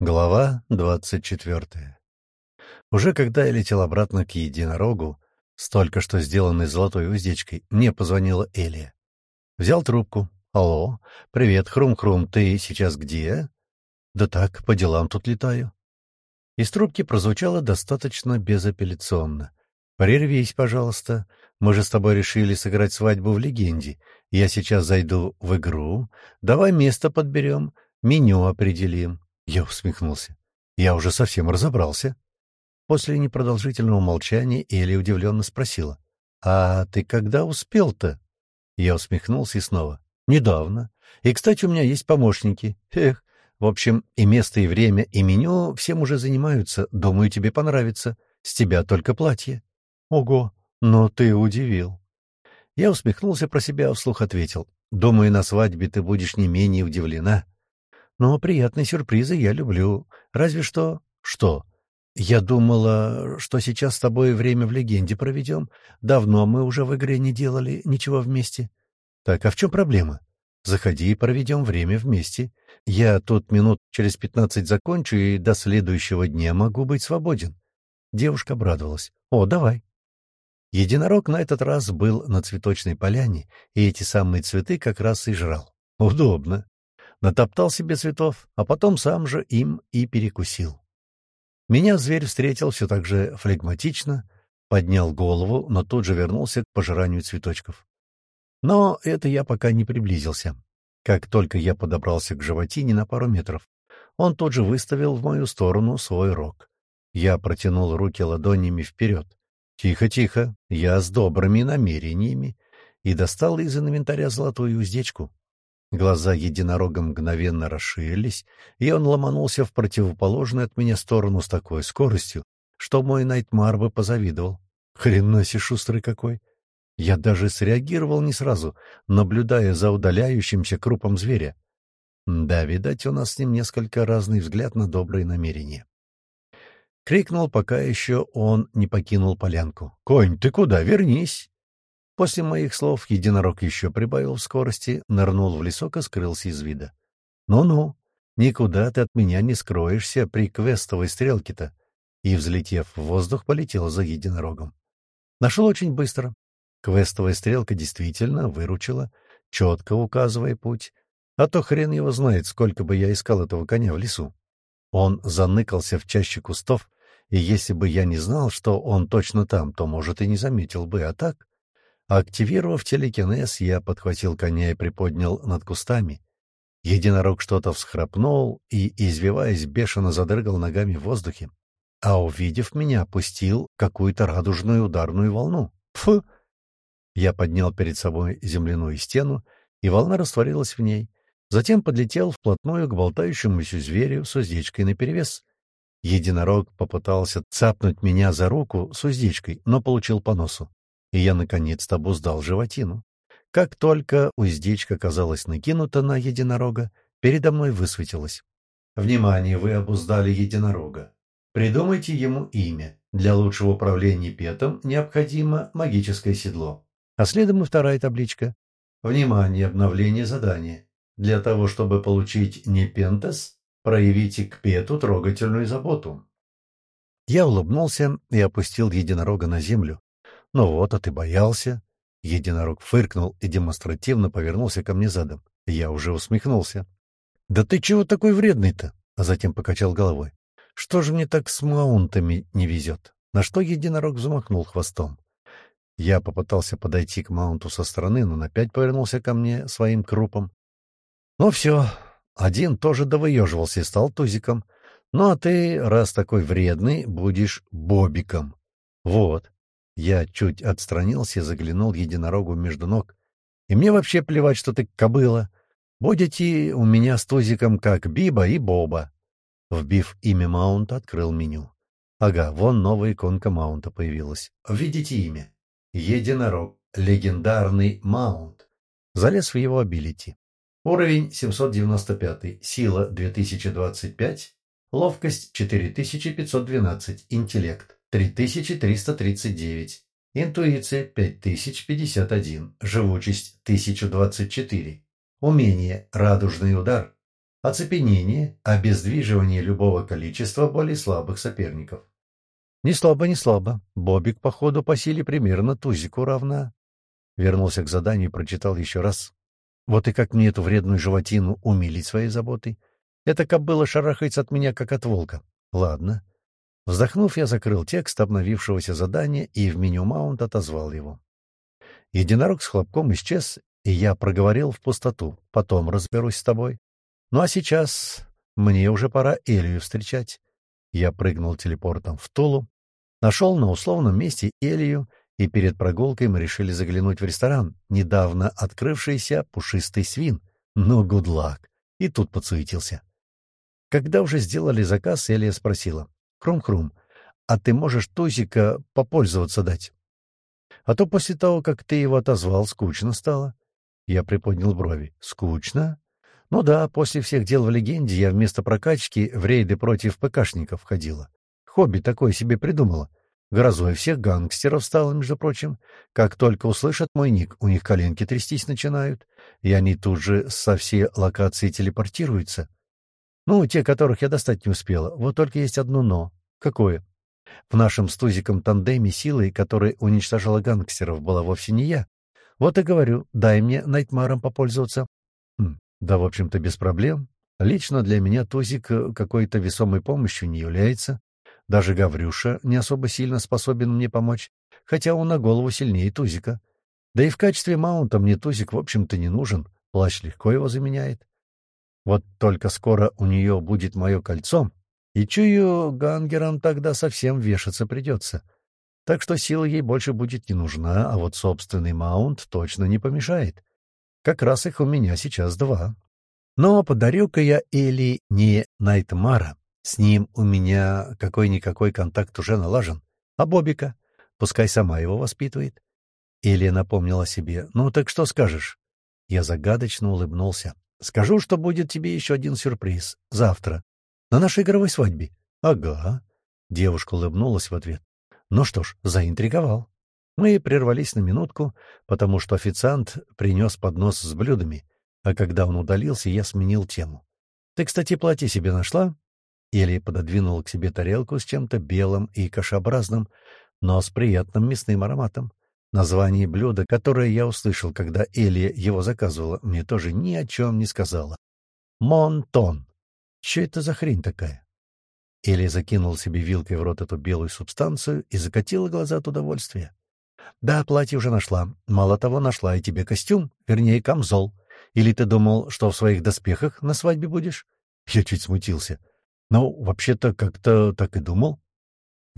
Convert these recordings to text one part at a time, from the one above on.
Глава двадцать четвертая. Уже когда я летел обратно к единорогу, с только что сделанной золотой уздечкой, мне позвонила Элия. Взял трубку. «Алло, привет, Хрум-Хрум, ты сейчас где?» «Да так, по делам тут летаю». Из трубки прозвучало достаточно безапелляционно. «Прервись, пожалуйста. Мы же с тобой решили сыграть свадьбу в легенде. Я сейчас зайду в игру. Давай место подберем, меню определим». Я усмехнулся. «Я уже совсем разобрался». После непродолжительного молчания Элли удивленно спросила. «А ты когда успел-то?» Я усмехнулся и снова. «Недавно. И, кстати, у меня есть помощники. Эх, в общем, и место, и время, и меню всем уже занимаются. Думаю, тебе понравится. С тебя только платье». «Ого, но ты удивил». Я усмехнулся про себя, а вслух ответил. «Думаю, на свадьбе ты будешь не менее удивлена. Но приятные сюрпризы я люблю. Разве что...» «Что?» «Я думала, что сейчас с тобой время в легенде проведем. Давно мы уже в игре не делали ничего вместе». «Так, а в чем проблема?» «Заходи и проведем время вместе. Я тут минут через пятнадцать закончу и до следующего дня могу быть свободен». Девушка обрадовалась. «О, давай». Единорог на этот раз был на цветочной поляне, и эти самые цветы как раз и жрал. Удобно. Натоптал себе цветов, а потом сам же им и перекусил. Меня зверь встретил все так же флегматично, поднял голову, но тут же вернулся к пожиранию цветочков. Но это я пока не приблизился. Как только я подобрался к животине на пару метров, он тут же выставил в мою сторону свой рог. Я протянул руки ладонями вперед. Тихо, тихо, я с добрыми намерениями, и достал из инвентаря золотую уздечку. Глаза единорога мгновенно расширились, и он ломанулся в противоположную от меня сторону с такой скоростью, что мой Найтмар бы позавидовал. Хрена себе шустрый какой! Я даже среагировал не сразу, наблюдая за удаляющимся крупом зверя. Да, видать, у нас с ним несколько разный взгляд на добрые намерения. Крикнул, пока еще он не покинул полянку. «Конь, ты куда? Вернись!» После моих слов единорог еще прибавил в скорости, нырнул в лесок и скрылся из вида. «Ну-ну, никуда ты от меня не скроешься при квестовой стрелке-то!» И, взлетев в воздух, полетел за единорогом. Нашел очень быстро. Квестовая стрелка действительно выручила, четко указывая путь. А то хрен его знает, сколько бы я искал этого коня в лесу. Он заныкался в чаще кустов, и если бы я не знал, что он точно там, то, может, и не заметил бы, а так... Активировав телекинез, я подхватил коня и приподнял над кустами. Единорог что-то всхрапнул и, извиваясь, бешено задрыгал ногами в воздухе, а, увидев меня, пустил какую-то радужную ударную волну. Фу! Я поднял перед собой земляную стену, и волна растворилась в ней. Затем подлетел вплотную к болтающемуся зверю с уздечкой наперевес. Единорог попытался цапнуть меня за руку с уздечкой, но получил по носу и я наконец-то обуздал животину. Как только уздечка оказалась накинута на единорога, передо мной высветилось. «Внимание, вы обуздали единорога. Придумайте ему имя. Для лучшего управления петом необходимо магическое седло». А следом и вторая табличка. «Внимание, обновление задания. Для того, чтобы получить непентес, проявите к пету трогательную заботу». Я улыбнулся и опустил единорога на землю, «Ну вот, а ты боялся». Единорог фыркнул и демонстративно повернулся ко мне задом. Я уже усмехнулся. «Да ты чего такой вредный-то?» А затем покачал головой. «Что же мне так с маунтами не везет?» На что единорог взмахнул хвостом. Я попытался подойти к маунту со стороны, но опять повернулся ко мне своим крупом. «Ну все, один тоже довыеживался и стал тузиком. Ну а ты, раз такой вредный, будешь бобиком. Вот. Я чуть отстранился заглянул единорогу между ног. И мне вообще плевать, что ты кобыла. Будете у меня с тузиком как Биба и Боба. Вбив имя Маунта, открыл меню. Ага, вон новая иконка Маунта появилась. Введите имя. Единорог. Легендарный Маунт. Залез в его абилити. Уровень 795, сила 2025, ловкость 4512, интеллект 3339. Интуиция 5051. Живучесть 1024. Умение «Радужный удар». Оцепенение, обездвиживание любого количества более слабых соперников. Не слабо, не слабо. Бобик, походу, по силе примерно тузику равна. Вернулся к заданию и прочитал еще раз. Вот и как мне эту вредную животину умилить своей заботой. Эта кобыла шарахается от меня, как от волка. Ладно. Вздохнув, я закрыл текст обновившегося задания и в меню маунт отозвал его. Единорог с хлопком исчез, и я проговорил в пустоту. Потом разберусь с тобой. Ну а сейчас мне уже пора Элию встречать. Я прыгнул телепортом в Тулу, нашел на условном месте Элию, и перед прогулкой мы решили заглянуть в ресторан, недавно открывшийся пушистый свин. Но гудлак. И тут подсуетился. Когда уже сделали заказ, Элия спросила. «Хрум-хрум, а ты можешь Тузика попользоваться дать?» «А то после того, как ты его отозвал, скучно стало». Я приподнял брови. «Скучно?» Ну да, после всех дел в легенде я вместо прокачки в рейды против ПКшников ходила. Хобби такое себе придумала. Грозой всех гангстеров стало, между прочим. Как только услышат мой ник, у них коленки трястись начинают, и они тут же со всей локации телепортируются. Ну, те, которых я достать не успела. Вот только есть одно «но». Какое? В нашем с тандеме силой, которая уничтожала гангстеров, была вовсе не я. Вот и говорю, дай мне Найтмаром попользоваться. Хм, да, в общем-то, без проблем. Лично для меня Тузик э, какой-то весомой помощью не является. Даже Гаврюша не особо сильно способен мне помочь, хотя он на голову сильнее Тузика. Да и в качестве маунта мне Тузик, в общем-то, не нужен. Плащ легко его заменяет. Вот только скоро у нее будет мое кольцо, и чую, гангерам тогда совсем вешаться придется. Так что сила ей больше будет не нужна, а вот собственный маунт точно не помешает. Как раз их у меня сейчас два. Но подарю-ка я Эли не Найтмара. С ним у меня какой-никакой контакт уже налажен. А Бобика? Пускай сама его воспитывает. Элия напомнила себе. «Ну так что скажешь?» Я загадочно улыбнулся. «Скажу, что будет тебе еще один сюрприз. Завтра. На нашей игровой свадьбе». «Ага». Девушка улыбнулась в ответ. «Ну что ж, заинтриговал». Мы прервались на минутку, потому что официант принес поднос с блюдами, а когда он удалился, я сменил тему. «Ты, кстати, платье себе нашла?» Или пододвинул к себе тарелку с чем-то белым и кашеобразным, но с приятным мясным ароматом. Название блюда, которое я услышал, когда Элия его заказывала, мне тоже ни о чем не сказала. «Монтон». Че это за хрень такая? Элия закинул себе вилкой в рот эту белую субстанцию и закатила глаза от удовольствия. Да, платье уже нашла. Мало того, нашла и тебе костюм, вернее, камзол. Или ты думал, что в своих доспехах на свадьбе будешь? Я чуть смутился. Ну, вообще-то, как-то так и думал.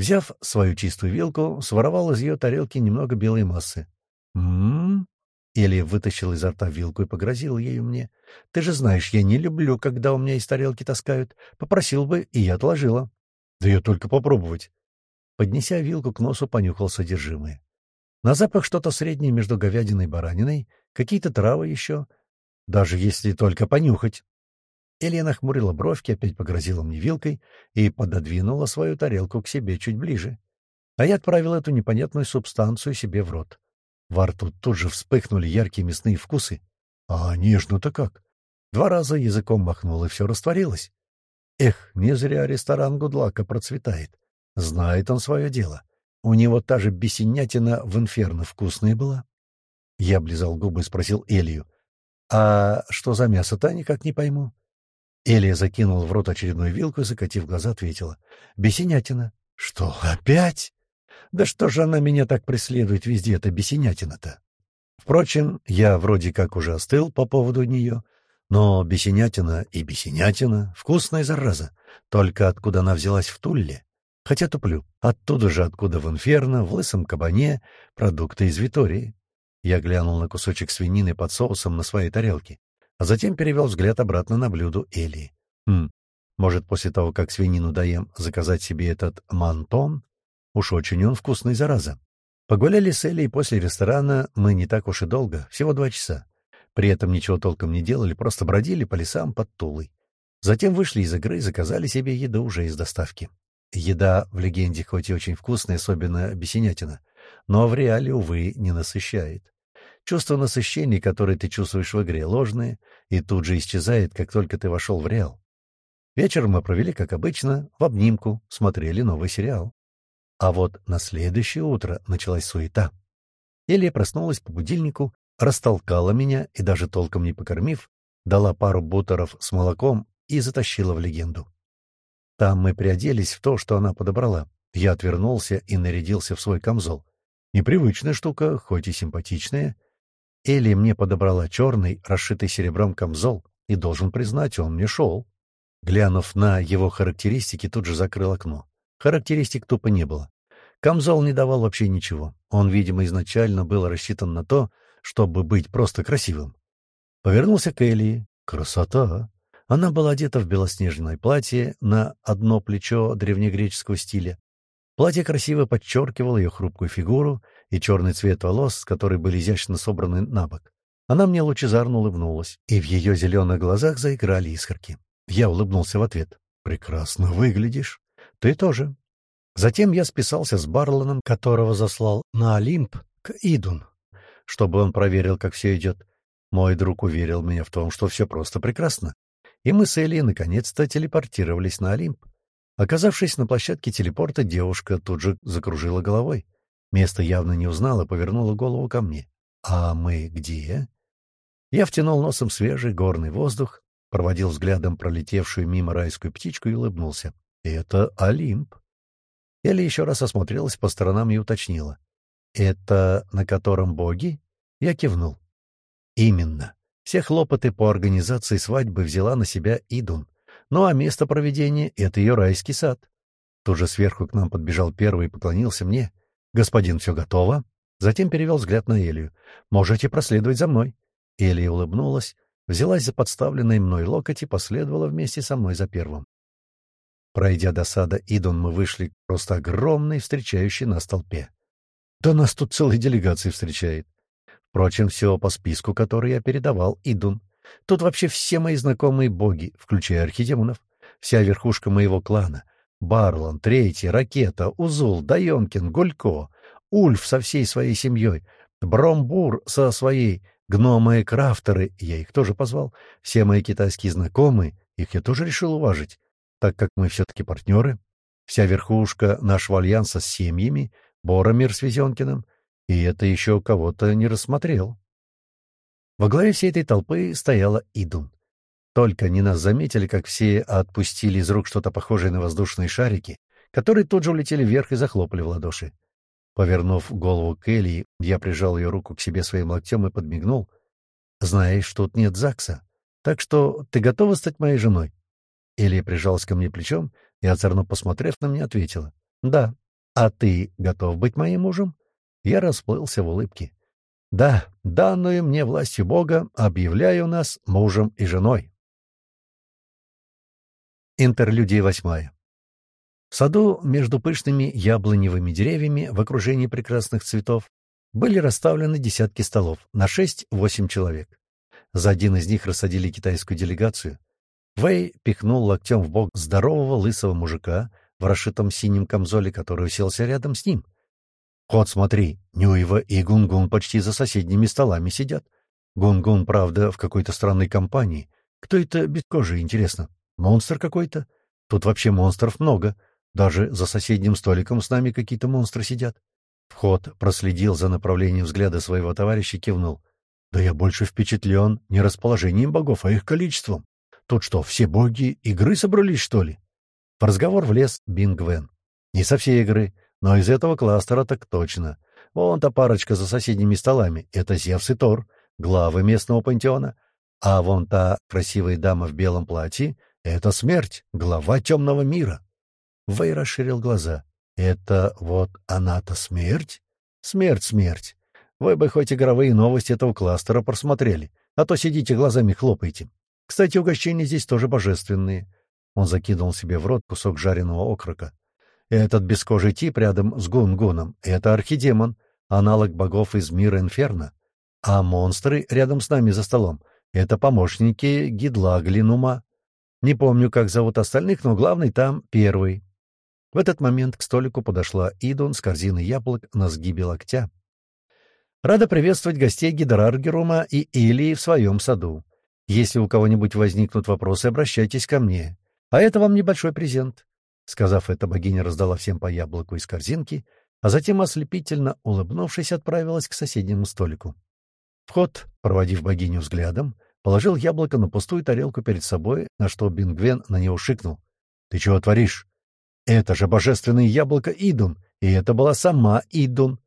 Взяв свою чистую вилку, своровал из ее тарелки немного белой массы. «М-м-м!» Элия вытащил изо рта вилку и погрозил ею мне. «Ты же знаешь, я не люблю, когда у меня из тарелки таскают. Попросил бы, и я отложила». «Да ее только попробовать». Поднеся вилку к носу, понюхал содержимое. На запах что-то среднее между говядиной и бараниной, какие-то травы еще. Даже если только понюхать. Элия нахмурила бровки, опять погрозила мне вилкой и пододвинула свою тарелку к себе чуть ближе. А я отправил эту непонятную субстанцию себе в рот. Во рту тут же вспыхнули яркие мясные вкусы. А нежно-то как! Два раза языком махнул, и все растворилось. Эх, не зря ресторан Гудлака процветает. Знает он свое дело. У него та же бесенятина в инферно вкусная была. Я облизал губы и спросил Элию. «А что за мясо-то, никак не пойму». Элия закинула в рот очередную вилку и, закатив глаза, ответила. «Бесенятина». «Что, опять?» «Да что же она меня так преследует везде, эта бесенятина-то?» Впрочем, я вроде как уже остыл по поводу нее, но бесенятина и бесенятина — вкусная зараза. Только откуда она взялась в Тулле? Хотя туплю. Оттуда же, откуда в Инферно, в Лысом Кабане, продукты из Витории. Я глянул на кусочек свинины под соусом на своей тарелке, а затем перевел взгляд обратно на блюдо Элии. Хм, может, после того, как свинину даем, заказать себе этот мантон? Уж очень он вкусный, зараза. Погуляли с Элей после ресторана мы не так уж и долго, всего два часа. При этом ничего толком не делали, просто бродили по лесам под Тулой. Затем вышли из игры и заказали себе еду уже из доставки. Еда в легенде хоть и очень вкусная, особенно бесенятина, но в реале, увы, не насыщает. Чувство насыщения, которое ты чувствуешь в игре, ложное, и тут же исчезает, как только ты вошел в реал. Вечер мы провели, как обычно, в обнимку, смотрели новый сериал. А вот на следующее утро началась суета. Элия проснулась по будильнику, растолкала меня и, даже толком не покормив, дала пару бутеров с молоком и затащила в легенду. Там мы приоделись в то, что она подобрала. Я отвернулся и нарядился в свой камзол. Непривычная штука, хоть и симпатичная. Элли мне подобрала черный, расшитый серебром камзол, и, должен признать, он мне шел. Глянув на его характеристики, тут же закрыл окно. Характеристик тупо не было. Камзол не давал вообще ничего. Он, видимо, изначально был рассчитан на то, чтобы быть просто красивым. Повернулся к Элли. Красота! Она была одета в белоснежное платье на одно плечо древнегреческого стиля. Платье красиво подчеркивало ее хрупкую фигуру и черный цвет волос, которые были изящно собраны на бок. Она мне лучезарно улыбнулась, и в ее зеленых глазах заиграли искорки. Я улыбнулся в ответ. «Прекрасно выглядишь. Ты тоже». Затем я списался с Барланом, которого заслал на Олимп, к Идун, чтобы он проверил, как все идет. Мой друг уверил меня в том, что все просто прекрасно и мы с Элли наконец-то телепортировались на Олимп. Оказавшись на площадке телепорта, девушка тут же закружила головой. Место явно не узнала, повернула голову ко мне. «А мы где?» Я втянул носом свежий горный воздух, проводил взглядом пролетевшую мимо райскую птичку и улыбнулся. «Это Олимп». Элли еще раз осмотрелась по сторонам и уточнила. «Это на котором боги?» Я кивнул. «Именно. Все хлопоты по организации свадьбы взяла на себя Идун. Ну а место проведения — это ее райский сад. Тут же сверху к нам подбежал первый и поклонился мне. «Господин, все готово?» Затем перевел взгляд на Элию. «Можете проследовать за мной». Элия улыбнулась, взялась за подставленный мной локоть и последовала вместе со мной за первым. Пройдя до сада Идун, мы вышли к просто огромной встречающей нас толпе. «Да нас тут целая делегация встречает. Впрочем, все по списку, который я передавал Идун. Тут вообще все мои знакомые боги, включая архидемонов. Вся верхушка моего клана. Барлан, Третий, Ракета, Узул, Дайонкин, Гулько, Ульф со всей своей семьей, Бромбур со своей, гномы и крафтеры, я их тоже позвал, все мои китайские знакомые, их я тоже решил уважить, так как мы все-таки партнеры. Вся верхушка нашего альянса с семьями, Боромир с Везенкиным — и это еще кого-то не рассмотрел. Во главе всей этой толпы стояла Идун. Только не нас заметили, как все отпустили из рук что-то похожее на воздушные шарики, которые тут же улетели вверх и захлопали в ладоши. Повернув голову к Элли, я прижал ее руку к себе своим локтем и подмигнул. «Знаешь, тут нет ЗАГСа, так что ты готова стать моей женой?» Элли прижалась ко мне плечом и, озорно посмотрев на меня, ответила. «Да. А ты готов быть моим мужем?» Я расплылся в улыбке. «Да, данную мне властью Бога объявляю нас мужем и женой». Интерлюдия восьмая. В саду между пышными яблоневыми деревьями в окружении прекрасных цветов были расставлены десятки столов на шесть-восемь человек. За один из них рассадили китайскую делегацию. Вэй пихнул локтем в бок здорового лысого мужика в расшитом синем камзоле, который уселся рядом с ним — «Кот, смотри, Нюева и Гунгун почти за соседними столами сидят. Гунгун, правда, в какой-то странной компании. Кто это без кожи, интересно? Монстр какой-то? Тут вообще монстров много. Даже за соседним столиком с нами какие-то монстры сидят». Вход проследил за направлением взгляда своего товарища и кивнул. «Да я больше впечатлен не расположением богов, а их количеством. Тут что, все боги игры собрались, что ли?» В разговор влез Бингвен. «Не со всей игры. Но из этого кластера так точно. Вон та парочка за соседними столами — это Зевс и Тор, главы местного пантеона. А вон та красивая дама в белом платье — это смерть, глава темного мира. Вэй расширил глаза. «Это вот она-то смерть? Смерть, смерть. Вы бы хоть игровые новости этого кластера просмотрели, а то сидите глазами хлопаете. Кстати, угощения здесь тоже божественные». Он закинул себе в рот кусок жареного окрока. Этот бескожий тип рядом с Гунгуном — это архидемон, аналог богов из мира Инферно. А монстры рядом с нами за столом — это помощники Гидла Глинума. Не помню, как зовут остальных, но главный там первый. В этот момент к столику подошла Идун с корзиной яблок на сгибе локтя. Рада приветствовать гостей Гидраргерума и Илии в своем саду. Если у кого-нибудь возникнут вопросы, обращайтесь ко мне. А это вам небольшой презент». Сказав это, богиня раздала всем по яблоку из корзинки, а затем, ослепительно улыбнувшись, отправилась к соседнему столику. Вход, проводив богиню взглядом, положил яблоко на пустую тарелку перед собой, на что Бингвен на него шикнул. «Ты чего творишь? Это же божественное яблоко Идун, и это была сама Идун!»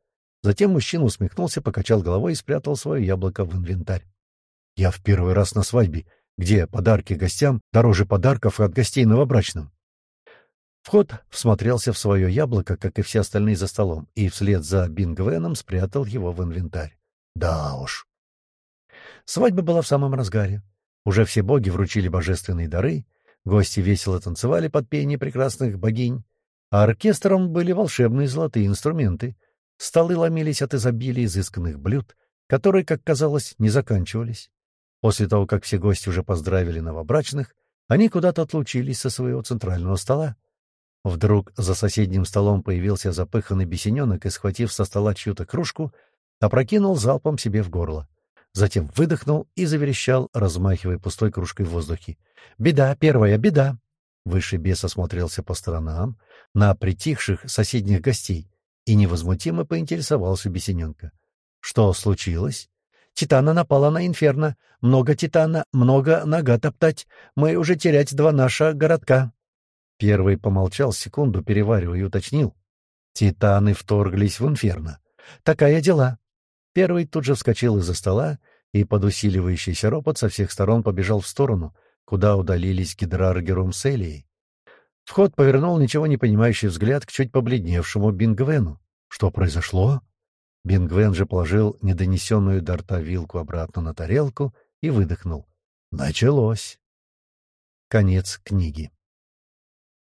Затем мужчина усмехнулся, покачал головой и спрятал свое яблоко в инвентарь. «Я в первый раз на свадьбе, где подарки гостям дороже подарков от гостей новобрачным. Вход всмотрелся в свое яблоко, как и все остальные за столом, и вслед за Бингвеном спрятал его в инвентарь. Да уж. Свадьба была в самом разгаре. Уже все боги вручили божественные дары, гости весело танцевали под пение прекрасных богинь, а оркестром были волшебные золотые инструменты. Столы ломились от изобилия изысканных блюд, которые, как казалось, не заканчивались. После того, как все гости уже поздравили новобрачных, они куда-то отлучились со своего центрального стола. Вдруг за соседним столом появился запыханный бесененок и, схватив со стола чью-то кружку, опрокинул залпом себе в горло. Затем выдохнул и заверещал, размахивая пустой кружкой в воздухе. «Беда, первая, беда!» Высший бес осмотрелся по сторонам, на притихших соседних гостей, и невозмутимо поинтересовался бесененка. «Что случилось?» «Титана напала на Инферно. Много Титана, много нога топтать. Мы уже терять два наша городка». Первый помолчал секунду, переваривая, и уточнил. Титаны вторглись в инферно. Такая дела. Первый тут же вскочил из-за стола и под усиливающийся ропот со всех сторон побежал в сторону, куда удалились Гидраргерум с Элией. Вход повернул ничего не понимающий взгляд к чуть побледневшему Бингвену. Что произошло? Бингвен же положил недонесенную до рта вилку обратно на тарелку и выдохнул. Началось. Конец книги.